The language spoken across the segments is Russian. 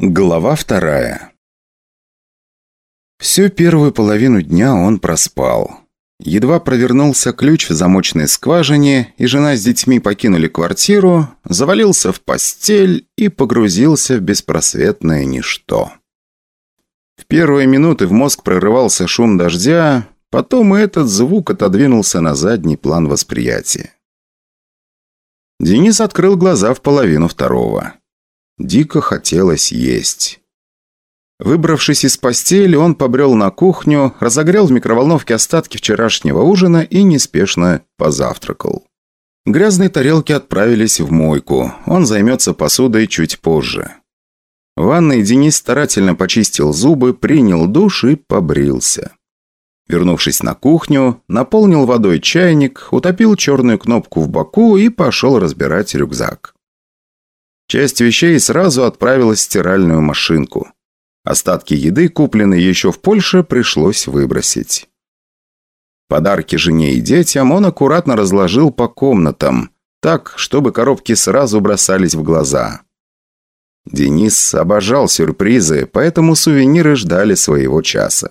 Глава вторая Всю первую половину дня он проспал. Едва провернулся ключ в замочной скважине, и жена с детьми покинули квартиру, завалился в постель и погрузился в беспросветное ничто. В первые минуты в мозг прорывался шум дождя, потом и этот звук отодвинулся на задний план восприятия. Денис открыл глаза в половину второго. Дико хотелось есть. Выбравшись из постели, он побрел на кухню, разогрел в микроволновке остатки вчерашнего ужина и неспешно позавтракал. Грязные тарелки отправились в мойку. Он займется посудой чуть позже. В ванной Денис старательно почистил зубы, принял душ и побрился. Вернувшись на кухню, наполнил водой чайник, утопил черную кнопку в боку и пошел разбирать рюкзак. Часть вещей сразу отправилась в стиральную машинку. Остатки еды, купленные еще в Польше, пришлось выбросить. Подарки жене и детям он аккуратно разложил по комнатам, так, чтобы коробки сразу бросались в глаза. Денис обожал сюрпризы, поэтому сувениры ждали своего часа.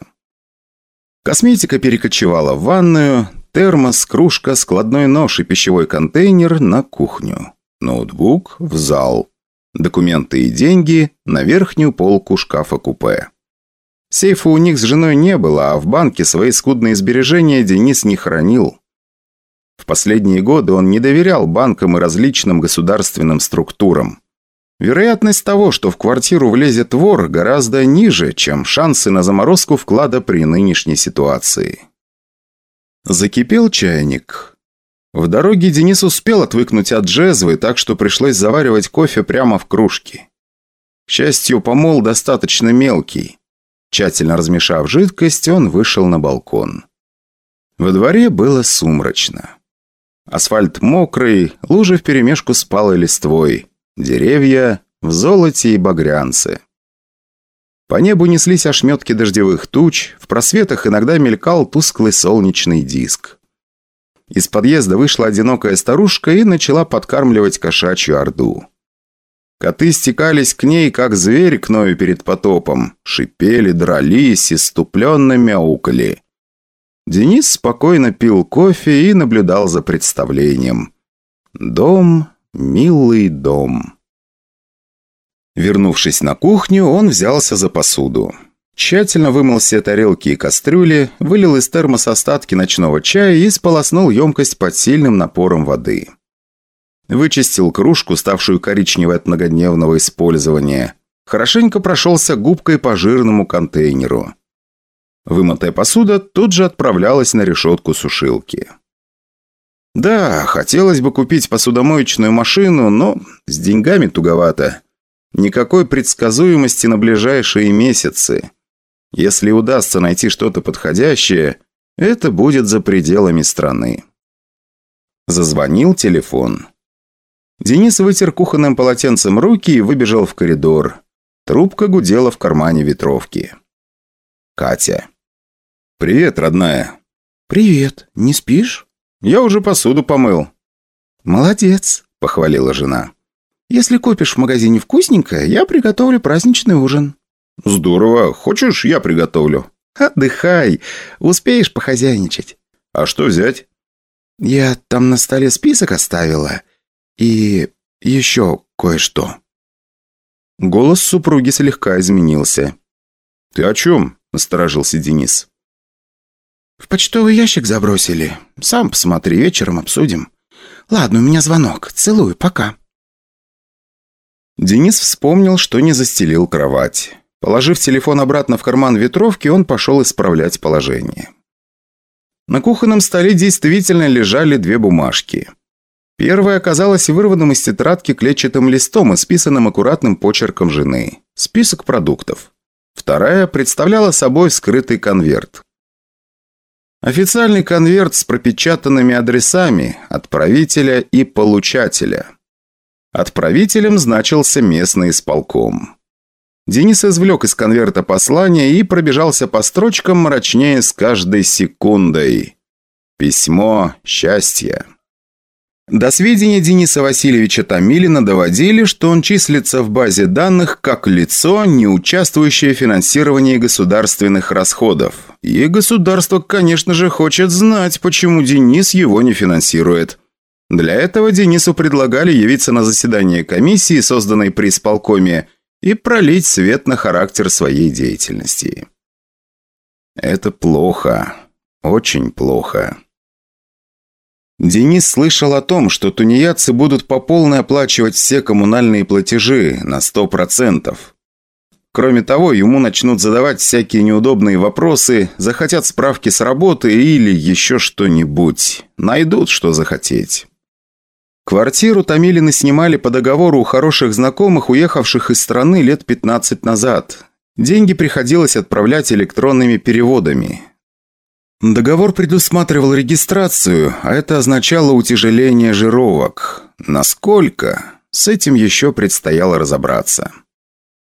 Косметика перекочевала в ванную, термос, кружка, складной нож и пищевой контейнер на кухню ноутбук в зал, документы и деньги на верхнюю полку шкафа-купе. Сейфа у них с женой не было, а в банке свои скудные сбережения Денис не хранил. В последние годы он не доверял банкам и различным государственным структурам. Вероятность того, что в квартиру влезет вор, гораздо ниже, чем шансы на заморозку вклада при нынешней ситуации. Закипел чайник. В дороге Денис успел отвыкнуть от джезвы, так что пришлось заваривать кофе прямо в кружке. К счастью, помол достаточно мелкий. Тщательно размешав жидкость, он вышел на балкон. Во дворе было сумрачно. Асфальт мокрый, лужи вперемешку с палой листвой, деревья в золоте и багрянце. По небу неслись ошметки дождевых туч, в просветах иногда мелькал тусклый солнечный диск. Из подъезда вышла одинокая старушка и начала подкармливать кошачью орду. Коты стекались к ней, как зверь к ною перед потопом. Шипели, дрались, иступленно мяукали. Денис спокойно пил кофе и наблюдал за представлением. Дом, милый дом. Вернувшись на кухню, он взялся за посуду. Тщательно вымыл все тарелки и кастрюли, вылил из термоса остатки ночного чая и сполоснул емкость под сильным напором воды. Вычистил кружку, ставшую коричневой от многодневного использования. Хорошенько прошелся губкой по жирному контейнеру. Вымытая посуда тут же отправлялась на решетку сушилки. Да, хотелось бы купить посудомоечную машину, но с деньгами туговато. Никакой предсказуемости на ближайшие месяцы. Если удастся найти что-то подходящее, это будет за пределами страны. Зазвонил телефон. Денис вытер кухонным полотенцем руки и выбежал в коридор. Трубка гудела в кармане ветровки. Катя. «Привет, родная». «Привет. Не спишь?» «Я уже посуду помыл». «Молодец», — похвалила жена. «Если купишь в магазине вкусненькое, я приготовлю праздничный ужин». «Здорово. Хочешь, я приготовлю?» «Отдыхай. Успеешь похозяйничать». «А что взять?» «Я там на столе список оставила. И еще кое-что». Голос супруги слегка изменился. «Ты о чем?» – насторожился Денис. «В почтовый ящик забросили. Сам посмотри, вечером обсудим. Ладно, у меня звонок. Целую, пока». Денис вспомнил, что не застелил кровать. Положив телефон обратно в карман ветровки, он пошел исправлять положение. На кухонном столе действительно лежали две бумажки. Первая оказалась вырванным из тетрадки клетчатым листом и списанным аккуратным почерком жены. Список продуктов. Вторая представляла собой скрытый конверт. Официальный конверт с пропечатанными адресами отправителя и получателя. Отправителем значился местный исполком. Денис извлек из конверта послание и пробежался по строчкам мрачнее с каждой секундой. Письмо счастья. До сведения Дениса Васильевича Томилина доводили, что он числится в базе данных как лицо, не участвующее в финансировании государственных расходов. И государство, конечно же, хочет знать, почему Денис его не финансирует. Для этого Денису предлагали явиться на заседание комиссии, созданной при исполкоме, и пролить свет на характер своей деятельности. Это плохо. Очень плохо. Денис слышал о том, что тунеядцы будут по полной оплачивать все коммунальные платежи на 100%. Кроме того, ему начнут задавать всякие неудобные вопросы, захотят справки с работы или еще что-нибудь. Найдут, что захотеть. Квартиру Томилины снимали по договору у хороших знакомых, уехавших из страны лет 15 назад. Деньги приходилось отправлять электронными переводами. Договор предусматривал регистрацию, а это означало утяжеление жировок. Насколько? С этим еще предстояло разобраться.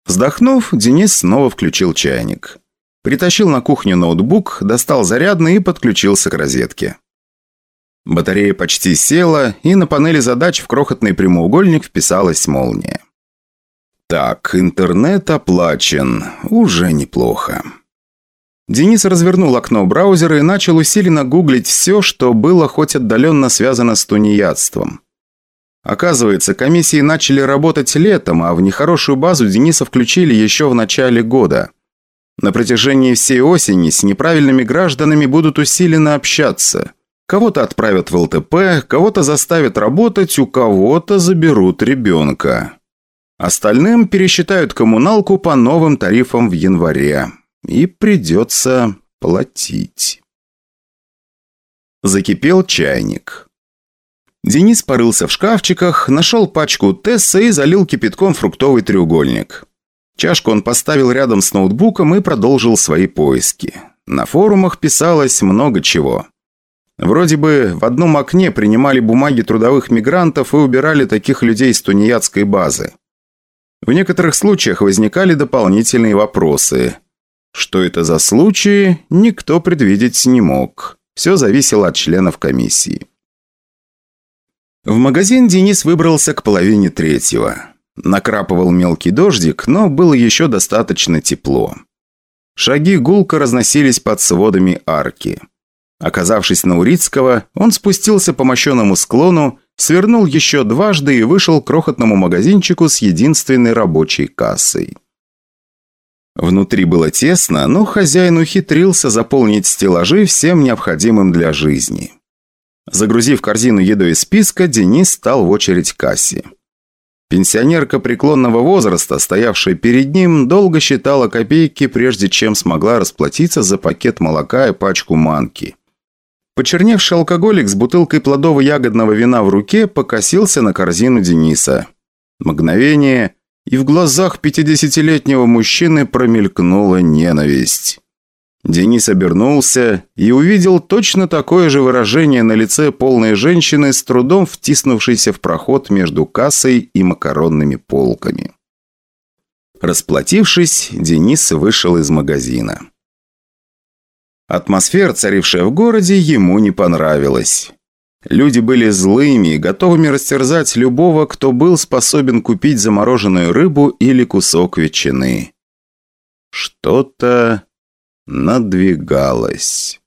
Вздохнув, Денис снова включил чайник. Притащил на кухню ноутбук, достал зарядный и подключился к розетке. Батарея почти села, и на панели задач в крохотный прямоугольник вписалась молния. Так, интернет оплачен. Уже неплохо. Денис развернул окно браузера и начал усиленно гуглить все, что было хоть отдаленно связано с тунеядством. Оказывается, комиссии начали работать летом, а в нехорошую базу Дениса включили еще в начале года. На протяжении всей осени с неправильными гражданами будут усиленно общаться. Кого-то отправят в ЛТП, кого-то заставят работать, у кого-то заберут ребенка. Остальным пересчитают коммуналку по новым тарифам в январе. И придется платить. Закипел чайник. Денис порылся в шкафчиках, нашел пачку Тесса и залил кипятком фруктовый треугольник. Чашку он поставил рядом с ноутбуком и продолжил свои поиски. На форумах писалось много чего. Вроде бы в одном окне принимали бумаги трудовых мигрантов и убирали таких людей с тунеядской базы. В некоторых случаях возникали дополнительные вопросы. Что это за случаи, никто предвидеть не мог. Все зависело от членов комиссии. В магазин Денис выбрался к половине третьего. Накрапывал мелкий дождик, но было еще достаточно тепло. Шаги гулко разносились под сводами арки. Оказавшись на Урицкого, он спустился по мощенному склону, свернул еще дважды и вышел к крохотному магазинчику с единственной рабочей кассой. Внутри было тесно, но хозяин ухитрился заполнить стеллажи всем необходимым для жизни. Загрузив корзину едой из списка, Денис стал в очередь к кассе. Пенсионерка преклонного возраста, стоявшая перед ним, долго считала копейки, прежде чем смогла расплатиться за пакет молока и пачку манки. Почерневший алкоголик с бутылкой плодово-ягодного вина в руке покосился на корзину Дениса. Мгновение, и в глазах пятидесятилетнего мужчины промелькнула ненависть. Денис обернулся и увидел точно такое же выражение на лице полной женщины, с трудом втиснувшейся в проход между кассой и макаронными полками. Расплатившись, Денис вышел из магазина. Атмосфера, царившая в городе, ему не понравилась. Люди были злыми и готовыми растерзать любого, кто был способен купить замороженную рыбу или кусок ветчины. Что-то надвигалось.